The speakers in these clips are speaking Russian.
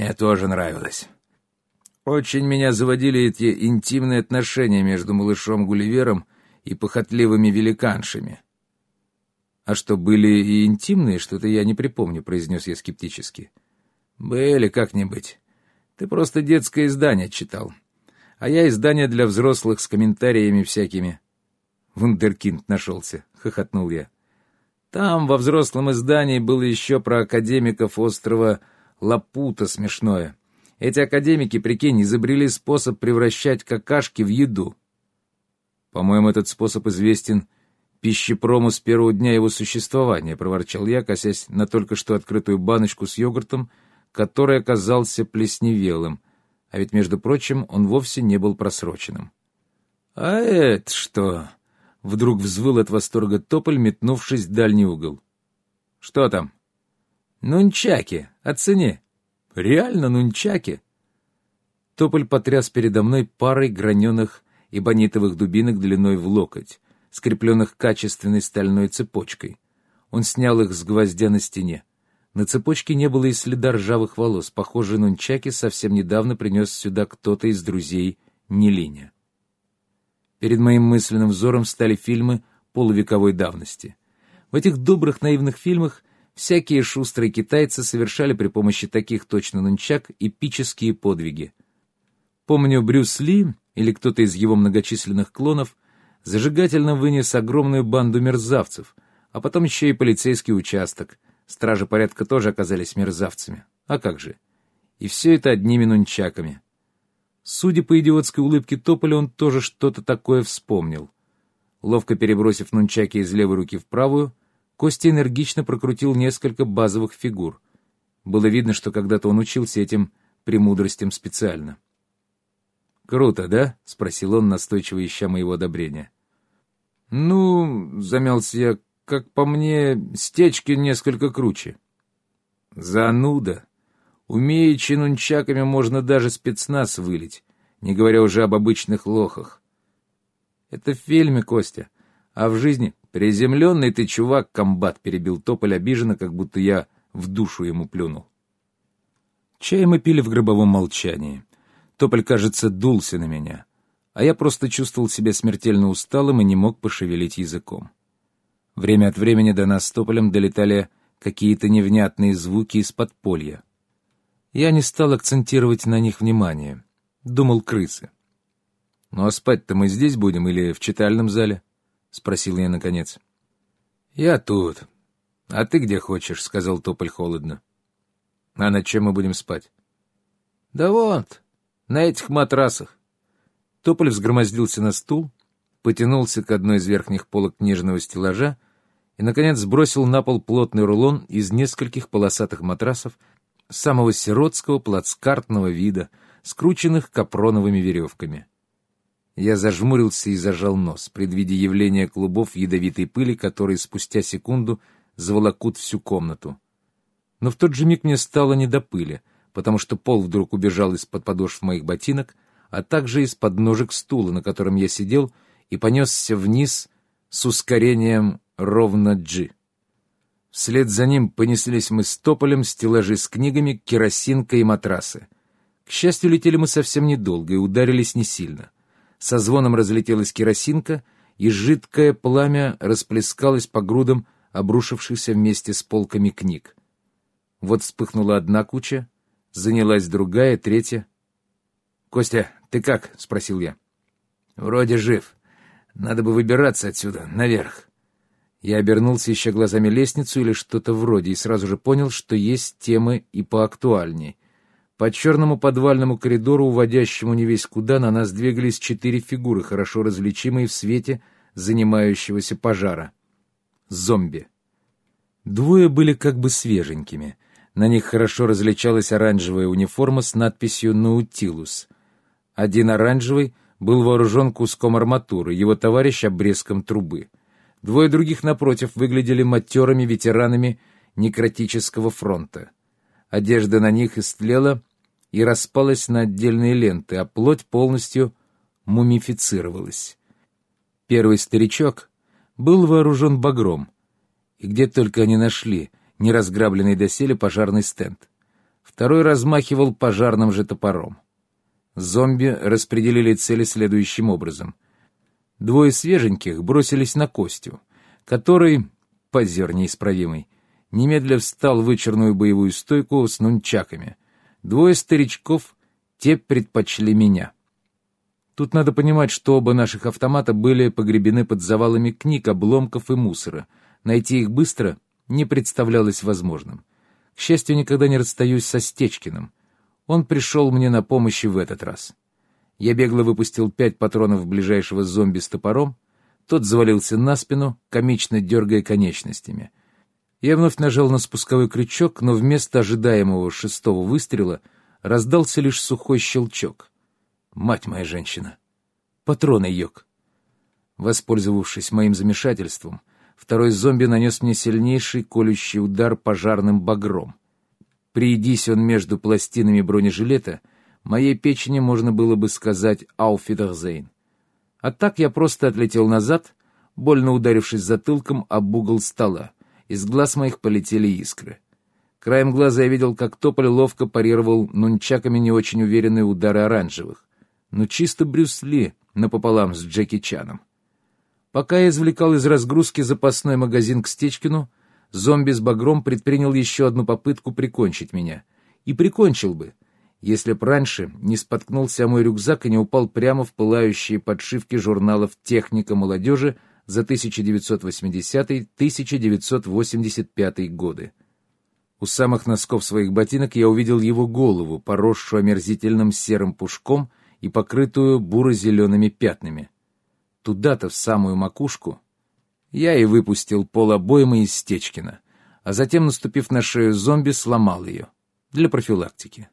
Мне тоже нравилось. Очень меня заводили эти интимные отношения между малышом Гулливером и похотливыми великаншами. «А что, были и интимные? Что-то я не припомню», — произнес я скептически. «Были как-нибудь. Ты просто детское издание читал. А я издание для взрослых с комментариями всякими». «Вундеркинд нашелся», — хохотнул я. «Там, во взрослом издании, было еще про академиков острова Лапута смешное. Эти академики, прикинь, изобрели способ превращать какашки в еду. По-моему, этот способ известен пищепрому с первого дня его существования, проворчал я, косясь на только что открытую баночку с йогуртом, который оказался плесневелым, а ведь, между прочим, он вовсе не был просроченным. «А это что?» — вдруг взвыл от восторга тополь, метнувшись в дальний угол. «Что там?» «Нунчаки, оцени!» «Реально нунчаки?» Тополь потряс передо мной парой граненых эбонитовых дубинок длиной в локоть, скрепленных качественной стальной цепочкой. Он снял их с гвоздя на стене. На цепочке не было и следа ржавых волос. Похоже, нунчаки совсем недавно принес сюда кто-то из друзей Нелиня. Перед моим мысленным взором стали фильмы полувековой давности. В этих добрых наивных фильмах всякие шустрые китайцы совершали при помощи таких точно нунчак эпические подвиги. Помню, Брюс Ли или кто-то из его многочисленных клонов зажигательно вынес огромную банду мерзавцев, а потом еще и полицейский участок. Стражи порядка тоже оказались мерзавцами. А как же? И все это одними нунчаками. Судя по идиотской улыбке Тополя, он тоже что-то такое вспомнил. Ловко перебросив нунчаки из левой руки в правую, Костя энергично прокрутил несколько базовых фигур. Было видно, что когда-то он учился этим премудростям специально. «Круто, да?» — спросил он, настойчиво ища моего одобрения. «Ну, — замялся я, — как по мне, стечки несколько круче». «Зануда! Умеючи нунчаками можно даже спецназ вылить, не говоря уже об обычных лохах». «Это в фильме, Костя, а в жизни приземленный ты чувак, комбат», — перебил Тополь обиженно, как будто я в душу ему плюнул. Чай мы пили в гробовом молчании. Тополь, кажется, дулся на меня, а я просто чувствовал себя смертельно усталым и не мог пошевелить языком. Время от времени до нас с Тополем долетали какие-то невнятные звуки из подполья. Я не стал акцентировать на них внимание. Думал крысы. «Ну а спать-то мы здесь будем или в читальном зале?» — спросил я наконец. «Я тут. А ты где хочешь?» — сказал Тополь холодно. «А на чем мы будем спать?» «Да вот, на этих матрасах. Тополь взгромоздился на стул, потянулся к одной из верхних полок книжного стеллажа и, наконец, сбросил на пол плотный рулон из нескольких полосатых матрасов самого сиротского плацкартного вида, скрученных капроновыми веревками. Я зажмурился и зажал нос, предвидя явление клубов ядовитой пыли, которые спустя секунду заволокут всю комнату. Но в тот же миг мне стало не до пыли — потому что пол вдруг убежал из-под подошв моих ботинок, а также из-под ножек стула, на котором я сидел, и понесся вниз с ускорением ровно G. Вслед за ним понеслись мы с тополем, стеллажи с книгами, керосинка и матрасы. К счастью, летели мы совсем недолго и ударились не сильно. Со звоном разлетелась керосинка, и жидкое пламя расплескалось по грудам, обрушившихся вместе с полками книг. Вот вспыхнула одна куча, Занялась другая, третья. «Костя, ты как?» — спросил я. «Вроде жив. Надо бы выбираться отсюда, наверх». Я обернулся, ища глазами лестницу или что-то вроде, и сразу же понял, что есть темы и поактуальней. По черному подвальному коридору, уводящему не весь куда, на нас двигались четыре фигуры, хорошо различимые в свете занимающегося пожара. Зомби. Двое были как бы свеженькими — на них хорошо различалась оранжевая униформа с надписью «Наутилус». Один оранжевый был вооружен куском арматуры, его товарищ — обрезком трубы. Двое других, напротив, выглядели матерыми ветеранами некротического фронта. Одежда на них истлела и распалась на отдельные ленты, а плоть полностью мумифицировалась. Первый старичок был вооружен багром, и где только они нашли — неразграбленный доселе пожарный стенд. Второй размахивал пожарным же топором. Зомби распределили цели следующим образом. Двое свеженьких бросились на Костю, который, позер неисправимый, немедля встал в вычерную боевую стойку с нунчаками. Двое старичков, те предпочли меня. Тут надо понимать, что оба наших автомата были погребены под завалами книг, обломков и мусора. Найти их быстро не представлялось возможным. К счастью, никогда не расстаюсь со Стечкиным. Он пришел мне на помощь в этот раз. Я бегло выпустил пять патронов ближайшего зомби с топором. Тот завалился на спину, комично дергая конечностями. Я вновь нажал на спусковой крючок, но вместо ожидаемого шестого выстрела раздался лишь сухой щелчок. Мать моя женщина! Патроны йог! Воспользовавшись моим замешательством, второй зомби нанес мне сильнейший колющий удар пожарным багром. Приедись он между пластинами бронежилета, моей печени можно было бы сказать «Ауфидерзейн». А так я просто отлетел назад, больно ударившись затылком об угол стола. Из глаз моих полетели искры. Краем глаза я видел, как Тополь ловко парировал нунчаками не очень уверенные удары оранжевых. Но чисто Брюс Ли напополам с Джеки Чаном. Пока я извлекал из разгрузки запасной магазин к Стечкину, зомби с багром предпринял еще одну попытку прикончить меня. И прикончил бы, если б раньше не споткнулся мой рюкзак и не упал прямо в пылающие подшивки журналов «Техника молодежи» за 1980-1985 годы. У самых носков своих ботинок я увидел его голову, поросшую омерзительным серым пушком и покрытую буро-зелеными пятнами. Туда-то, в самую макушку, я и выпустил пол обоймы из Стечкина, а затем, наступив на шею зомби, сломал ее. Для профилактики.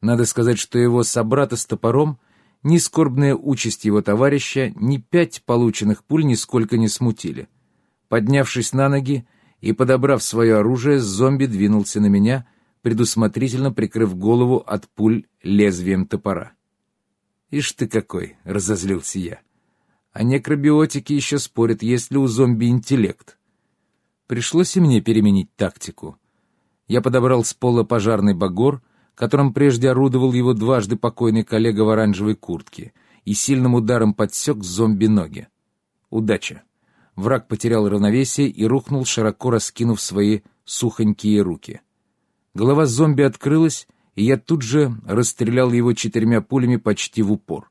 Надо сказать, что его собрата с топором, ни скорбная участь его товарища, ни пять полученных пуль нисколько не смутили. Поднявшись на ноги и подобрав свое оружие, зомби двинулся на меня, предусмотрительно прикрыв голову от пуль лезвием топора. «Ишь ты какой!» — разозлился я. А некробиотики еще спорят, есть ли у зомби интеллект. Пришлось и мне переменить тактику. Я подобрал с пола пожарный багор, которым прежде орудовал его дважды покойный коллега в оранжевой куртке, и сильным ударом подсек зомби ноги. Удача. Враг потерял равновесие и рухнул, широко раскинув свои сухонькие руки. Голова зомби открылась, и я тут же расстрелял его четырьмя пулями почти в упор.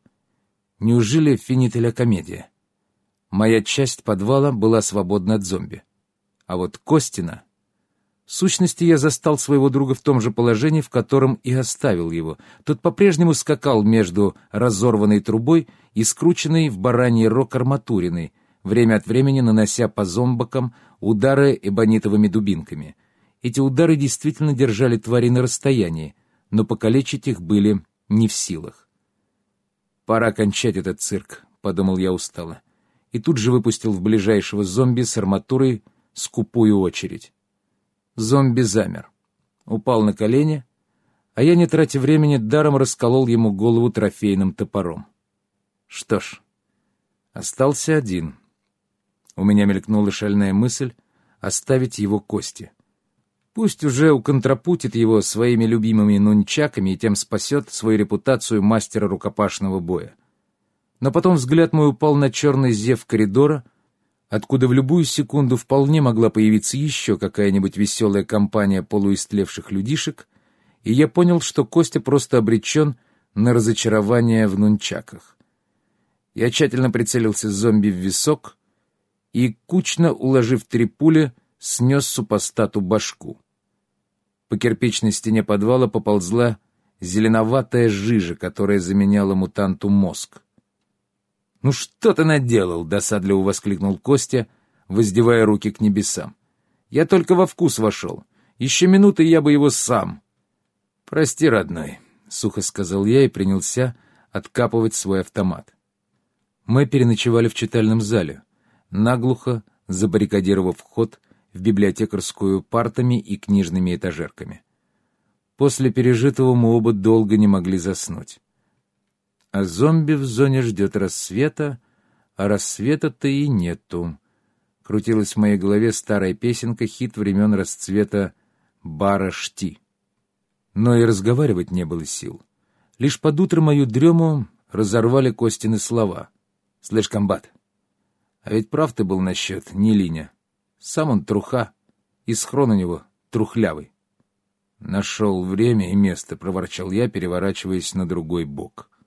Неужели финителя комедия? Моя часть подвала была свободна от зомби. А вот Костина... В сущности, я застал своего друга в том же положении, в котором и оставил его. Тот по-прежнему скакал между разорванной трубой и скрученной в бараний рог арматуриной, время от времени нанося по зомбакам удары эбонитовыми дубинками. Эти удары действительно держали твари на расстоянии, но покалечить их были не в силах. «Пора кончать этот цирк», — подумал я устало. И тут же выпустил в ближайшего зомби с арматурой скупую очередь. Зомби замер. Упал на колени, а я, не тратя времени, даром расколол ему голову трофейным топором. Что ж, остался один. У меня мелькнула шальная мысль оставить его кости. Пусть уже уконтрапутит его своими любимыми нунчаками и тем спасет свою репутацию мастера рукопашного боя. Но потом взгляд мой упал на черный зев коридора, откуда в любую секунду вполне могла появиться еще какая-нибудь веселая компания полуистлевших людишек, и я понял, что Костя просто обречен на разочарование в нунчаках. Я тщательно прицелился зомби в висок и, кучно уложив три пули, снес супостату башку. По кирпичной стене подвала поползла зеленоватая жижа, которая заменяла мутанту мозг. «Ну что ты наделал?» — досадливо воскликнул Костя, воздевая руки к небесам. «Я только во вкус вошел. Еще минуты я бы его сам». «Прости, родной», — сухо сказал я и принялся откапывать свой автомат. Мы переночевали в читальном зале, наглухо забаррикадировав вход в библиотекарскую партами и книжными этажерками. После пережитого мы оба долго не могли заснуть. А зомби в зоне ждет рассвета, а рассвета-то и нету. Крутилась в моей голове старая песенка, хит времен расцвета бара Шти. но и разговаривать не было сил. Лишь под утро мою дрему разорвали Костины слова. «Слышь, комбат, а ведь прав ты был насчет Нелиня. Сам он труха, и схрон у него трухлявый». «Нашел время и место», — проворчал я, переворачиваясь на другой бок. —